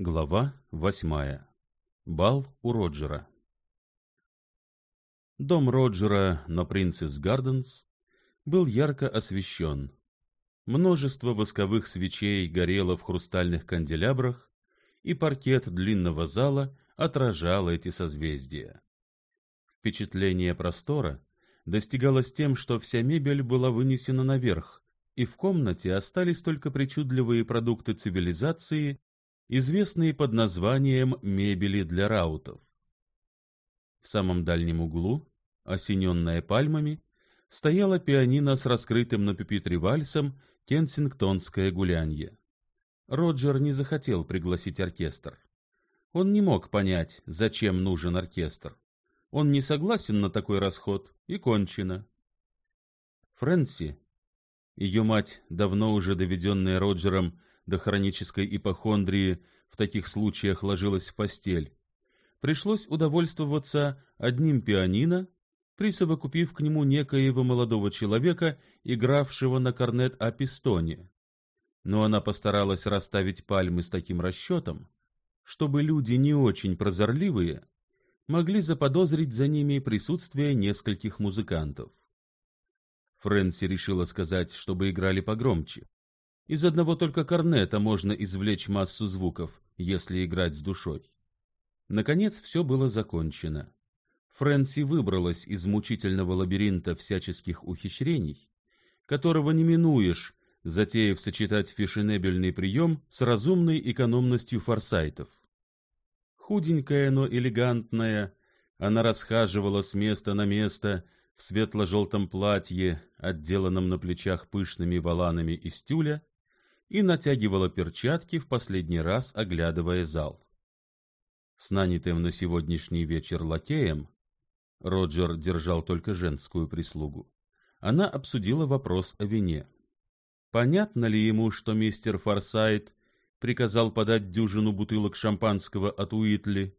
Глава восьмая. Бал у Роджера. Дом Роджера на Принцесс Гарденс был ярко освещен. Множество восковых свечей горело в хрустальных канделябрах, и паркет длинного зала отражал эти созвездия. Впечатление простора достигалось тем, что вся мебель была вынесена наверх, и в комнате остались только причудливые продукты цивилизации известные под названием мебели для раутов. В самом дальнем углу, осененная пальмами, стояла пианино с раскрытым на пюпитре вальсом «Кенсингтонское гулянье». Роджер не захотел пригласить оркестр. Он не мог понять, зачем нужен оркестр. Он не согласен на такой расход, и кончено. Фрэнси, ее мать, давно уже доведенная Роджером до хронической ипохондрии в таких случаях ложилась в постель, пришлось удовольствоваться одним пианино, присовокупив к нему некоего молодого человека, игравшего на корнет о пистоне. Но она постаралась расставить пальмы с таким расчетом, чтобы люди не очень прозорливые могли заподозрить за ними присутствие нескольких музыкантов. Фрэнси решила сказать, чтобы играли погромче. Из одного только корнета можно извлечь массу звуков, если играть с душой. Наконец все было закончено. Фрэнси выбралась из мучительного лабиринта всяческих ухищрений, которого не минуешь, затеяв сочетать фешенебельный прием с разумной экономностью форсайтов. Худенькая, но элегантная, она расхаживала с места на место в светло-желтом платье, отделанном на плечах пышными воланами из тюля, и натягивала перчатки в последний раз, оглядывая зал. С нанятым на сегодняшний вечер лакеем Роджер держал только женскую прислугу. Она обсудила вопрос о вине. Понятно ли ему, что мистер Форсайт приказал подать дюжину бутылок шампанского от Уитли?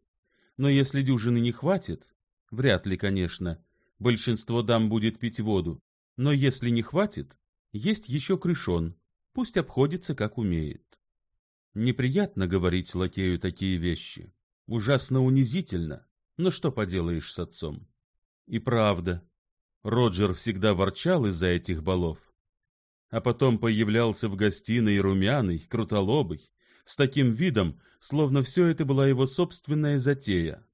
Но если дюжины не хватит, вряд ли, конечно, большинство дам будет пить воду, но если не хватит, есть еще крышон, Пусть обходится, как умеет. Неприятно говорить лакею такие вещи. Ужасно унизительно. Но что поделаешь с отцом? И правда, Роджер всегда ворчал из-за этих балов. А потом появлялся в гостиной румяный, крутолобый, с таким видом, словно все это была его собственная затея.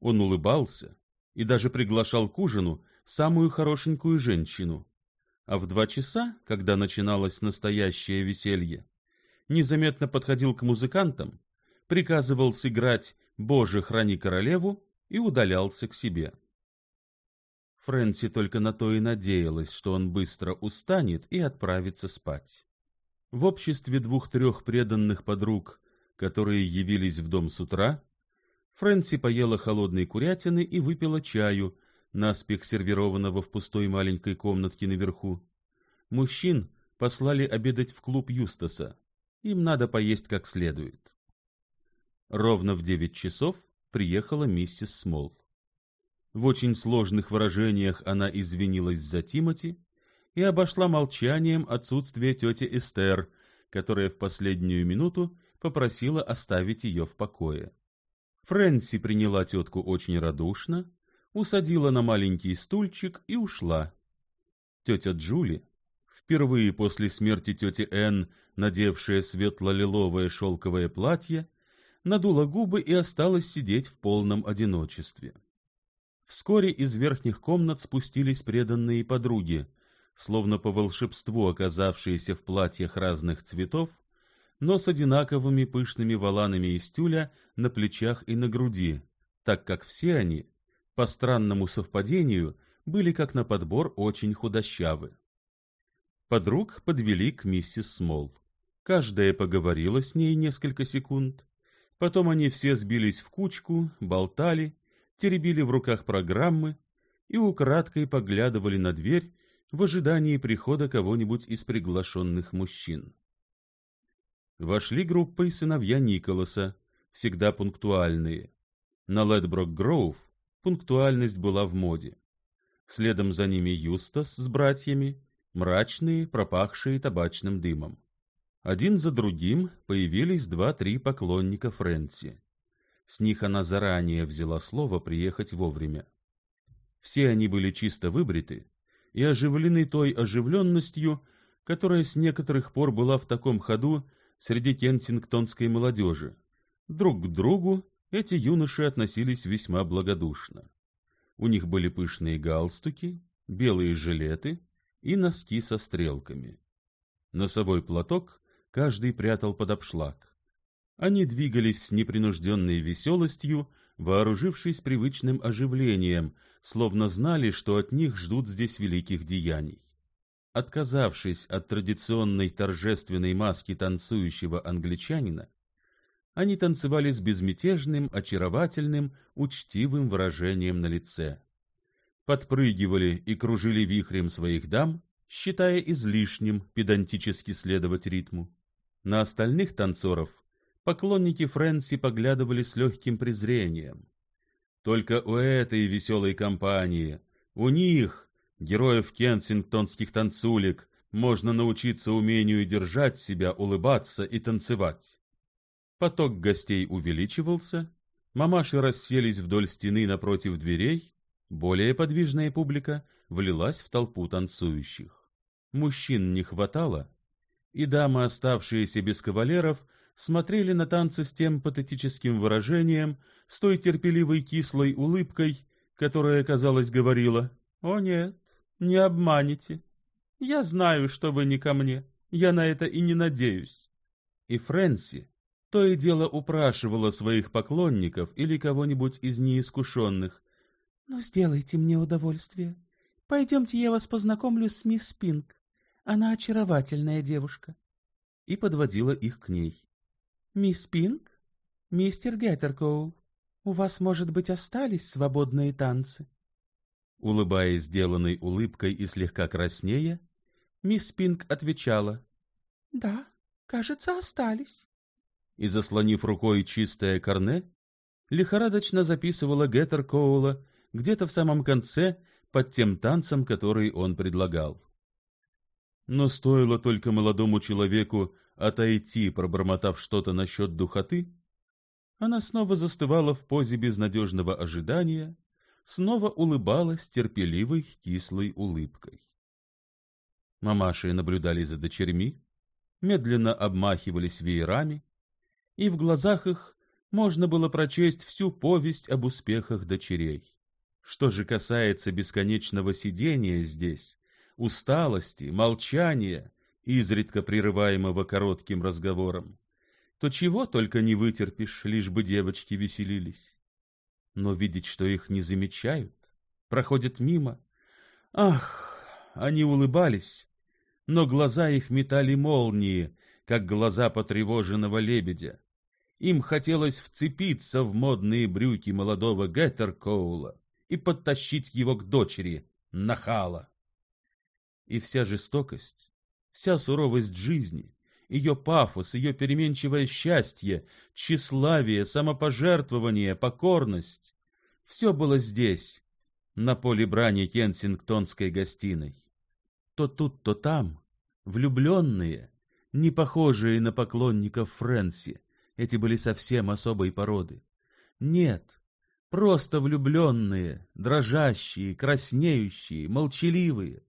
Он улыбался и даже приглашал к ужину самую хорошенькую женщину а в два часа, когда начиналось настоящее веселье, незаметно подходил к музыкантам, приказывал сыграть «Боже, храни королеву» и удалялся к себе. Фрэнси только на то и надеялась, что он быстро устанет и отправится спать. В обществе двух-трех преданных подруг, которые явились в дом с утра, Фрэнси поела холодной курятины и выпила чаю, Наспех сервированного в пустой маленькой комнатке наверху. Мужчин послали обедать в клуб Юстаса. Им надо поесть как следует. Ровно в девять часов приехала миссис Смол. В очень сложных выражениях она извинилась за Тимоти и обошла молчанием отсутствие тети Эстер, которая в последнюю минуту попросила оставить ее в покое. Фрэнси приняла тетку очень радушно усадила на маленький стульчик и ушла. Тетя Джули, впервые после смерти тети Энн, надевшая светло-лиловое шелковое платье, надула губы и осталась сидеть в полном одиночестве. Вскоре из верхних комнат спустились преданные подруги, словно по волшебству оказавшиеся в платьях разных цветов, но с одинаковыми пышными воланами из тюля на плечах и на груди, так как все они по странному совпадению, были как на подбор очень худощавы. Подруг подвели к миссис Смол. Каждая поговорила с ней несколько секунд. Потом они все сбились в кучку, болтали, теребили в руках программы и украдкой поглядывали на дверь в ожидании прихода кого-нибудь из приглашенных мужчин. Вошли группой сыновья Николаса, всегда пунктуальные. На Ледброк-Гроув пунктуальность была в моде. Следом за ними Юстас с братьями, мрачные, пропахшие табачным дымом. Один за другим появились два-три поклонника Фрэнси. С них она заранее взяла слово приехать вовремя. Все они были чисто выбриты и оживлены той оживленностью, которая с некоторых пор была в таком ходу среди кентингтонской молодежи. Друг к другу эти юноши относились весьма благодушно. У них были пышные галстуки, белые жилеты и носки со стрелками. Носовой платок каждый прятал под обшлаг. Они двигались с непринужденной веселостью, вооружившись привычным оживлением, словно знали, что от них ждут здесь великих деяний. Отказавшись от традиционной торжественной маски танцующего англичанина, они танцевали с безмятежным, очаровательным, учтивым выражением на лице. Подпрыгивали и кружили вихрем своих дам, считая излишним педантически следовать ритму. На остальных танцоров поклонники Фрэнси поглядывали с легким презрением. Только у этой веселой компании, у них, героев кенсингтонских танцулек, можно научиться умению держать себя, улыбаться и танцевать. Поток гостей увеличивался, мамаши расселись вдоль стены напротив дверей, более подвижная публика влилась в толпу танцующих. Мужчин не хватало, и дамы, оставшиеся без кавалеров, смотрели на танцы с тем патетическим выражением, с той терпеливой кислой улыбкой, которая, казалось, говорила «О нет, не обманете. Я знаю, что вы не ко мне, я на это и не надеюсь». И Фрэнси, то и дело упрашивала своих поклонников или кого-нибудь из неискушенных. — Ну, сделайте мне удовольствие. Пойдемте, я вас познакомлю с мисс Пинк. Она очаровательная девушка. И подводила их к ней. — Мисс Пинк? Мистер Геттеркоул, у вас, может быть, остались свободные танцы? Улыбаясь сделанной улыбкой и слегка краснея, мисс Пинк отвечала. — Да, кажется, остались и, заслонив рукой чистое корне, лихорадочно записывала Геттер Коула где-то в самом конце под тем танцем, который он предлагал. Но стоило только молодому человеку отойти, пробормотав что-то насчет духоты, она снова застывала в позе безнадежного ожидания, снова улыбалась терпеливой кислой улыбкой. Мамаши наблюдали за дочерьми, медленно обмахивались веерами, и в глазах их можно было прочесть всю повесть об успехах дочерей. Что же касается бесконечного сидения здесь, усталости, молчания, изредка прерываемого коротким разговором, то чего только не вытерпишь, лишь бы девочки веселились. Но видеть, что их не замечают, проходят мимо. Ах, они улыбались, но глаза их метали молнии, как глаза потревоженного лебедя. Им хотелось вцепиться в модные брюки молодого Геттеркоула и подтащить его к дочери, нахала. И вся жестокость, вся суровость жизни, ее пафос, ее переменчивое счастье, тщеславие, самопожертвование, покорность — все было здесь, на поле брани Кенсингтонской гостиной. То тут, то там, влюбленные, не похожие на поклонников Фрэнси, эти были совсем особой породы. Нет, просто влюбленные, дрожащие, краснеющие, молчаливые.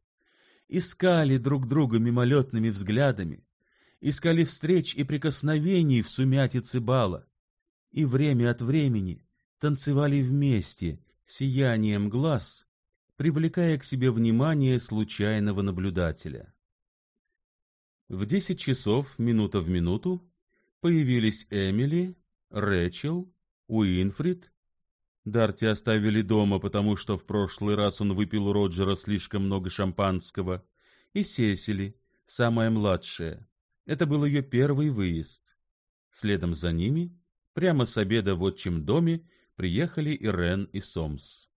Искали друг друга мимолетными взглядами, искали встреч и прикосновений в сумятице бала. И время от времени танцевали вместе, сиянием глаз, привлекая к себе внимание случайного наблюдателя. В десять часов, минута в минуту, появились Эмили, Рэчел, Уинфрид. Дарти оставили дома, потому что в прошлый раз он выпил у Роджера слишком много шампанского, и Сесили, самая младшая. Это был ее первый выезд. Следом за ними, прямо с обеда в отчим доме, приехали и Рен и Сомс.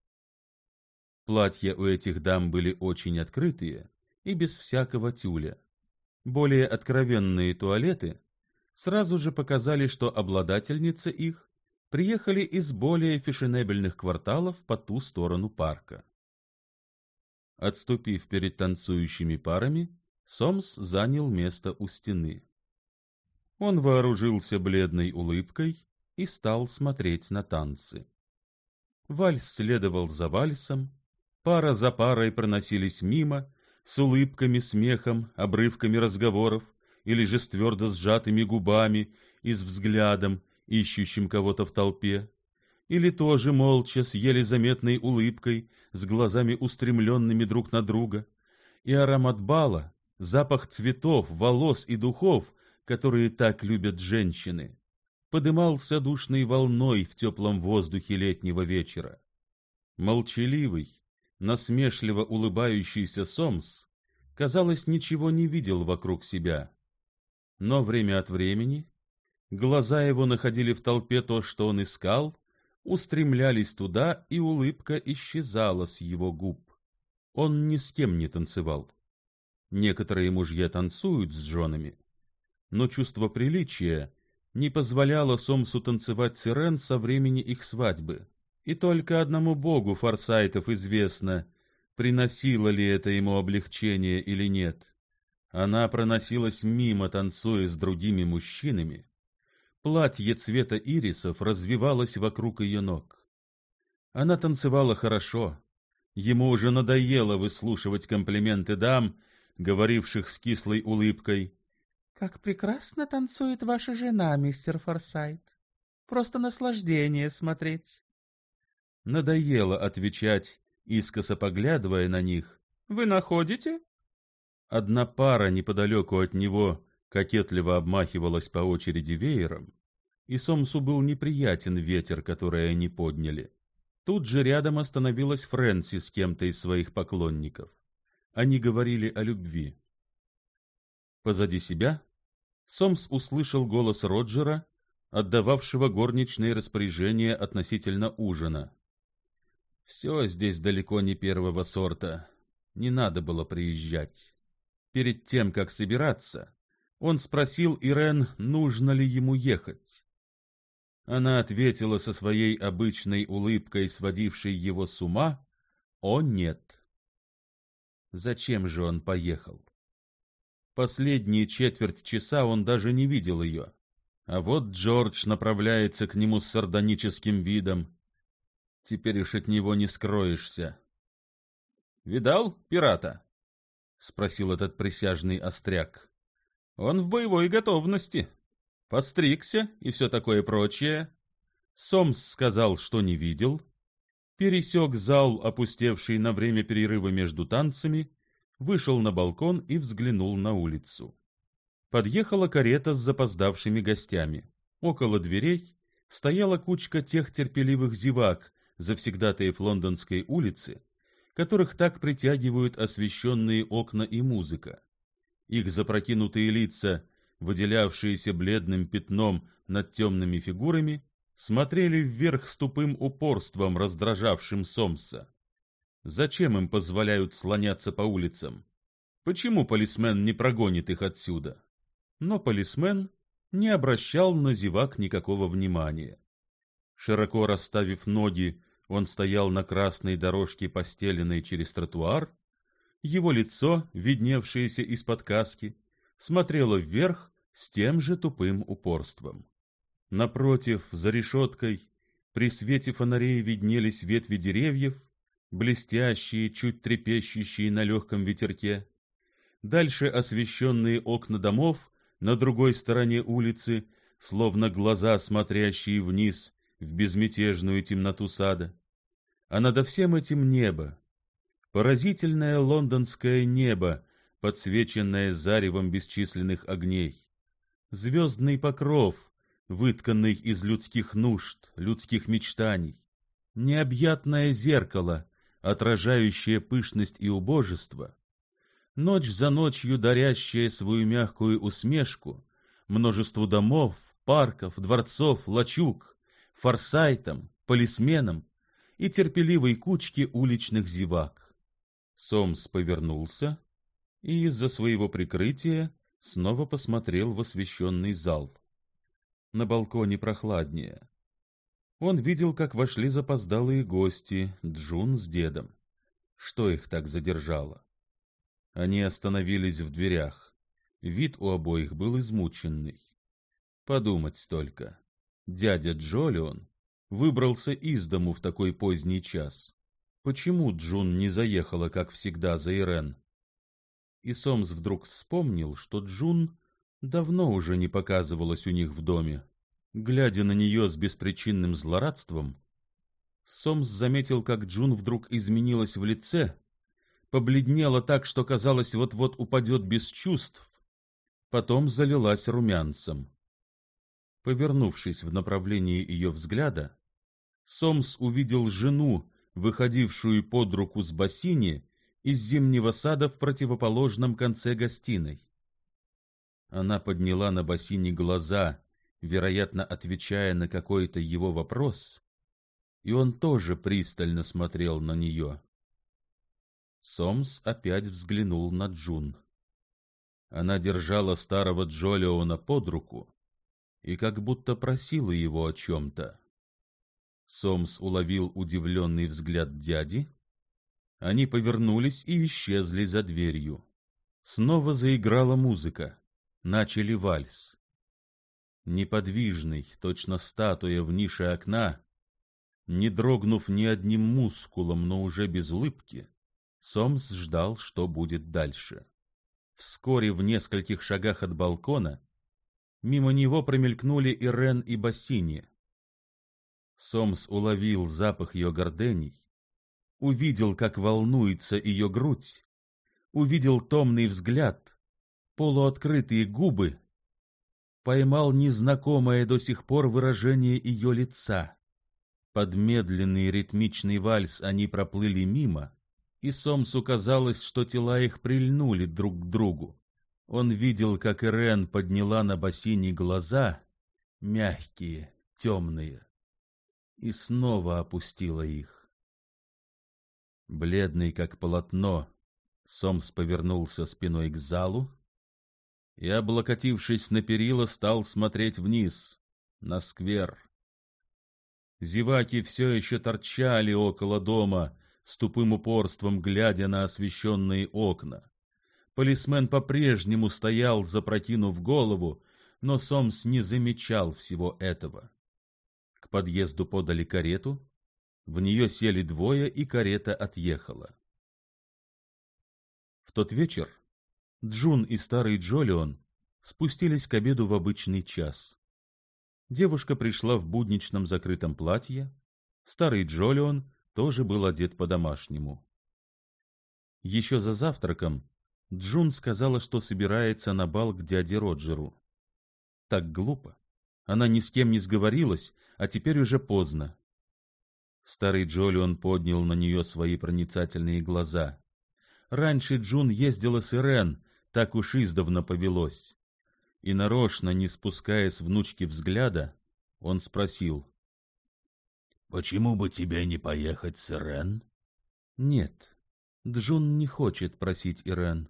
Платья у этих дам были очень открытые и без всякого тюля. Более откровенные туалеты сразу же показали, что обладательницы их приехали из более фешенебельных кварталов по ту сторону парка. Отступив перед танцующими парами, Сомс занял место у стены. Он вооружился бледной улыбкой и стал смотреть на танцы. Вальс следовал за вальсом, пара за парой проносились мимо, с улыбками, смехом, обрывками разговоров, или же с твердо сжатыми губами и с взглядом, ищущим кого-то в толпе, или тоже молча с еле заметной улыбкой, с глазами устремленными друг на друга, и аромат бала, запах цветов, волос и духов, которые так любят женщины, подымался душной волной в теплом воздухе летнего вечера. Молчаливый, насмешливо улыбающийся Сомс, казалось, ничего не видел вокруг себя, но время от времени глаза его находили в толпе то, что он искал, устремлялись туда, и улыбка исчезала с его губ. Он ни с кем не танцевал. Некоторые мужья танцуют с женами, но чувство приличия не позволяло Сомсу танцевать сирен со времени их свадьбы. И только одному богу Форсайтов известно, приносило ли это ему облегчение или нет. Она проносилась мимо, танцуя с другими мужчинами. Платье цвета ирисов развивалось вокруг ее ног. Она танцевала хорошо. Ему уже надоело выслушивать комплименты дам, говоривших с кислой улыбкой. — Как прекрасно танцует ваша жена, мистер Форсайт. Просто наслаждение смотреть. Надоело отвечать, искоса поглядывая на них. — Вы находите? Одна пара неподалеку от него кокетливо обмахивалась по очереди веером, и Сомсу был неприятен ветер, который они подняли. Тут же рядом остановилась Фрэнси с кем-то из своих поклонников. Они говорили о любви. Позади себя Сомс услышал голос Роджера, отдававшего горничные распоряжения относительно ужина. «Все здесь далеко не первого сорта. Не надо было приезжать». Перед тем, как собираться, он спросил Ирен, нужно ли ему ехать. Она ответила со своей обычной улыбкой, сводившей его с ума, «О, нет». Зачем же он поехал? Последние четверть часа он даже не видел ее. А вот Джордж направляется к нему с сардоническим видом. Теперь уж от него не скроешься. «Видал пирата?» спросил этот присяжный остряк. Он в боевой готовности. Постригся и все такое прочее. Сомс сказал, что не видел. Пересек зал, опустевший на время перерыва между танцами, вышел на балкон и взглянул на улицу. Подъехала карета с запоздавшими гостями. Около дверей стояла кучка тех терпеливых зевак, завсегдатаев лондонской улицы, которых так притягивают освещенные окна и музыка. Их запрокинутые лица, выделявшиеся бледным пятном над темными фигурами, смотрели вверх с тупым упорством, раздражавшим Сомса. Зачем им позволяют слоняться по улицам? Почему полисмен не прогонит их отсюда? Но полисмен не обращал на зевак никакого внимания. Широко расставив ноги он стоял на красной дорожке, постеленной через тротуар. Его лицо, видневшееся из-под каски, смотрело вверх с тем же тупым упорством. Напротив, за решеткой, при свете фонарей виднелись ветви деревьев, блестящие, чуть трепещущие на легком ветерке. Дальше освещенные окна домов, на другой стороне улицы, словно глаза, смотрящие вниз в безмятежную темноту сада а над всем этим небо, поразительное лондонское небо, подсвеченное заревом бесчисленных огней, звездный покров, вытканный из людских нужд, людских мечтаний, необъятное зеркало, отражающее пышность и убожество, ночь за ночью дарящая свою мягкую усмешку множеству домов, парков, дворцов, лачуг, форсайтам, полисменам, и терпеливой кучке уличных зевак. Сомс повернулся и из-за своего прикрытия снова посмотрел в освещенный зал. На балконе прохладнее. Он видел, как вошли запоздалые гости, Джун с дедом. Что их так задержало? Они остановились в дверях. Вид у обоих был измученный. Подумать только. Дядя Джолион выбрался из дому в такой поздний час. Почему Джун не заехала, как всегда, за Ирен? И Сомс вдруг вспомнил, что Джун давно уже не показывалась у них в доме. Глядя на нее с беспричинным злорадством, Сомс заметил, как Джун вдруг изменилась в лице, побледнела так, что казалось, вот-вот упадет без чувств, потом залилась румянцем. Повернувшись в направлении ее взгляда, Сомс увидел жену, выходившую под руку с бассейни из зимнего сада в противоположном конце гостиной. Она подняла на бассейне глаза, вероятно, отвечая на какой-то его вопрос, и он тоже пристально смотрел на нее. Сомс опять взглянул на Джун. Она держала старого Джолиона под руку и как будто просила его о чем-то. Сомс уловил удивленный взгляд дяди. Они повернулись и исчезли за дверью. Снова заиграла музыка. Начали вальс. Неподвижный, точно статуя в нише окна, не дрогнув ни одним мускулом, но уже без улыбки, Сомс ждал, что будет дальше. Вскоре в нескольких шагах от балкона мимо него промелькнули Ирен и Бассини — Сомс уловил запах ее гордений, увидел, как волнуется ее грудь, увидел томный взгляд, полуоткрытые губы, поймал незнакомое до сих пор выражение ее лица. Под медленный ритмичный вальс они проплыли мимо, и Сомсу казалось, что тела их прильнули друг к другу. Он видел, как Ирен подняла на бассейне глаза, мягкие, темные и снова опустила их. Бледный как полотно, Сомс повернулся спиной к залу и, облокотившись на перила, стал смотреть вниз, на сквер. Зеваки все еще торчали около дома, с тупым упорством глядя на освещенные окна. Полисмен по-прежнему стоял, запрокинув голову, но Сомс не замечал всего этого подъезду подали карету, в нее сели двое, и карета отъехала. В тот вечер Джун и старый Джолион спустились к обеду в обычный час. Девушка пришла в будничном закрытом платье, старый Джолион тоже был одет по-домашнему. Еще за завтраком Джун сказала, что собирается на бал к дяде Роджеру. Так глупо. Она ни с кем не сговорилась а теперь уже поздно. Старый Джолион поднял на нее свои проницательные глаза. Раньше Джун ездила с Ирен, так уж издавна повелось. И нарочно, не спуская с внучки взгляда, он спросил. — Почему бы тебе не поехать с Ирен? — Нет, Джун не хочет просить Ирен.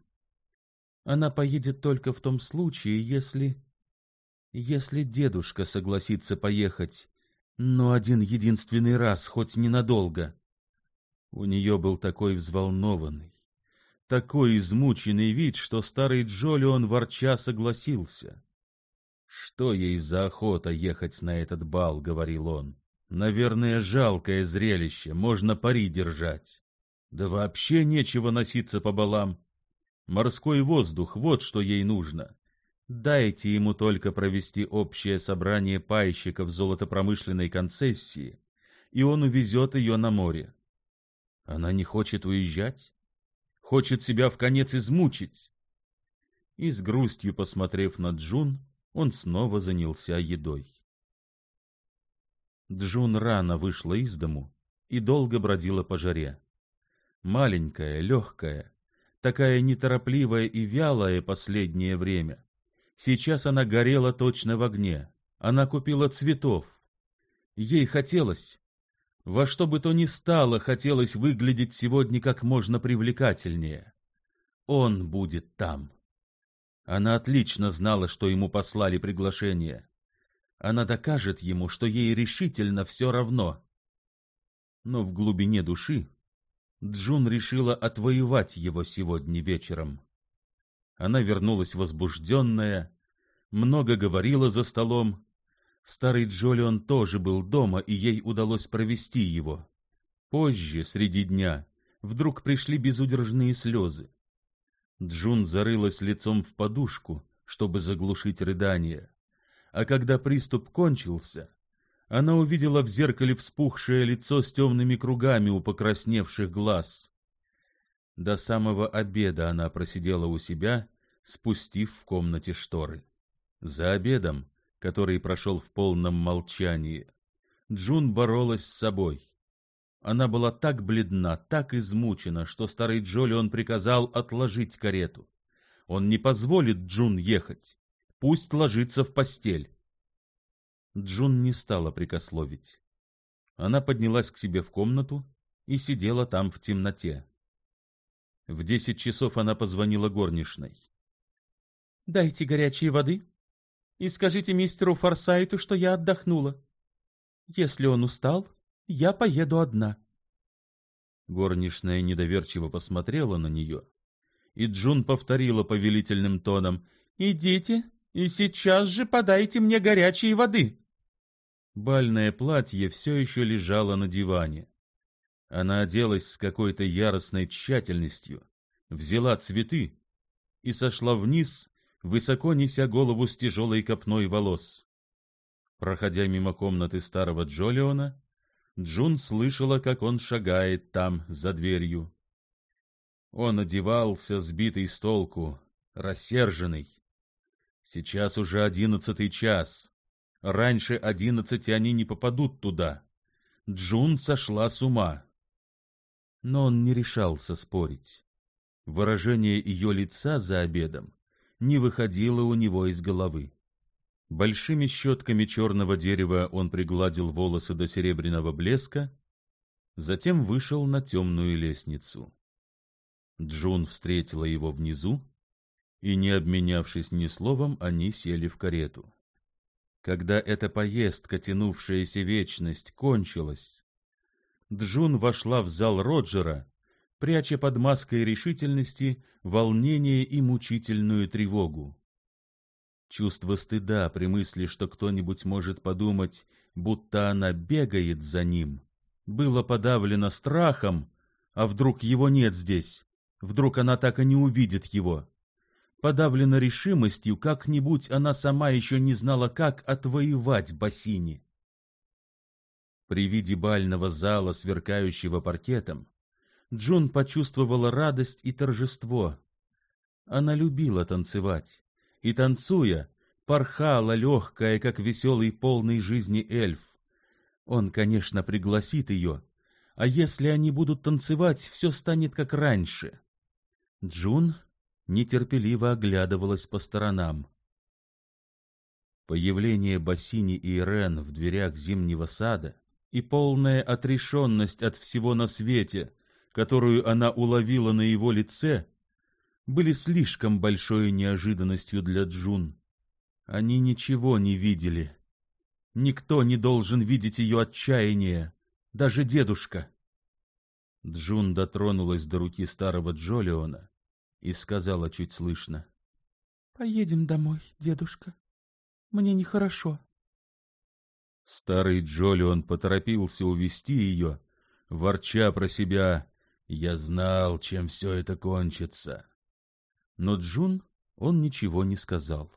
Она поедет только в том случае, если... Если дедушка согласится поехать, но один единственный раз, хоть ненадолго. У нее был такой взволнованный, такой измученный вид, что старый Джолион ворча согласился. «Что ей за охота ехать на этот бал?» — говорил он. «Наверное, жалкое зрелище, можно пари держать. Да вообще нечего носиться по балам. Морской воздух — вот что ей нужно. Дайте ему только провести общее собрание пайщиков золотопромышленной концессии, и он увезет ее на море. Она не хочет уезжать, хочет себя в конец измучить. И с грустью посмотрев на Джун, он снова занялся едой. Джун рано вышла из дому и долго бродила по жаре. Маленькая, легкая, такая неторопливая и вялая последнее время, Сейчас она горела точно в огне. Она купила цветов. Ей хотелось. Во что бы то ни стало, хотелось выглядеть сегодня как можно привлекательнее. Он будет там. Она отлично знала, что ему послали приглашение. Она докажет ему, что ей решительно все равно. Но в глубине души Джун решила отвоевать его сегодня вечером. Она вернулась возбужденная, много говорила за столом. Старый Джолион тоже был дома, и ей удалось провести его. Позже, среди дня, вдруг пришли безудержные слезы. Джун зарылась лицом в подушку, чтобы заглушить рыдание. А когда приступ кончился, она увидела в зеркале вспухшее лицо с темными кругами у покрасневших глаз до самого обеда она просидела у себя, спустив в комнате шторы. За обедом, который прошел в полном молчании, Джун боролась с собой. Она была так бледна, так измучена, что старый Джолион приказал отложить карету. Он не позволит Джун ехать. Пусть ложится в постель. Джун не стала прикословить. Она поднялась к себе в комнату и сидела там в темноте. В десять часов она позвонила горничной. «Дайте горячей воды и скажите мистеру Форсайту, что я отдохнула. Если он устал, я поеду одна». Горничная недоверчиво посмотрела на нее, и Джун повторила повелительным тоном «Идите и сейчас же подайте мне горячей воды». Бальное платье все еще лежало на диване. Она оделась с какой-то яростной тщательностью, взяла цветы и сошла вниз, высоко неся голову с тяжелой копной волос. Проходя мимо комнаты старого Джолиона, Джун слышала, как он шагает там, за дверью. Он одевался, сбитый с толку, рассерженный. Сейчас уже одиннадцатый час. Раньше одиннадцати они не попадут туда. Джун сошла с ума но он не решался спорить. Выражение ее лица за обедом не выходило у него из головы. Большими щетками черного дерева он пригладил волосы до серебряного блеска, затем вышел на темную лестницу. Джун встретила его внизу, и, не обменявшись ни словом, они сели в карету. Когда эта поездка, тянувшаяся вечность, кончилась, Джун вошла в зал Роджера, пряча под маской решительности волнение и мучительную тревогу. Чувство стыда при мысли, что кто-нибудь может подумать, будто она бегает за ним, было подавлено страхом, а вдруг его нет здесь, вдруг она так и не увидит его. Подавлено решимостью, как-нибудь она сама еще не знала, как отвоевать бассейни. При виде бального зала, сверкающего паркетом, Джун почувствовала радость и торжество. Она любила танцевать, и, танцуя, порхала легкая, как веселый полный жизни эльф. Он, конечно, пригласит ее, а если они будут танцевать, все станет как раньше. Джун нетерпеливо оглядывалась по сторонам. Появление Бассини и Ирен в дверях зимнего сада и полная отрешенность от всего на свете, которую она уловила на его лице, были слишком большой неожиданностью для Джун. Они ничего не видели. Никто не должен видеть ее отчаяние, даже дедушка. Джун дотронулась до руки старого Джолиона и сказала чуть слышно. — Поедем домой, дедушка. Мне нехорошо. Старый Джолион поторопился увести ее, ворча про себя «Я знал, чем все это кончится». Но Джун он ничего не сказал.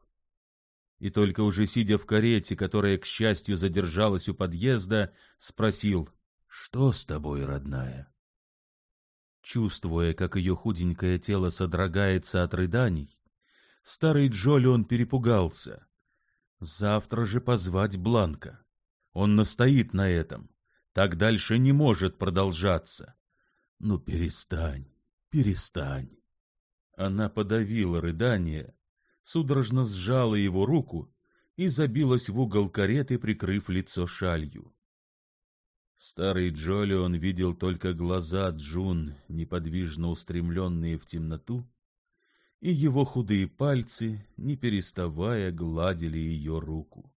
И только уже сидя в карете, которая, к счастью, задержалась у подъезда, спросил «Что с тобой, родная?» Чувствуя, как ее худенькое тело содрогается от рыданий, старый Джолион перепугался. «Завтра же позвать Бланка». Он настоит на этом. Так дальше не может продолжаться. Ну перестань, перестань. Она подавила рыдание, судорожно сжала его руку и забилась в угол кареты, прикрыв лицо шалью. Старый Джоли он видел только глаза Джун, неподвижно устремленные в темноту, и его худые пальцы, не переставая, гладили ее руку.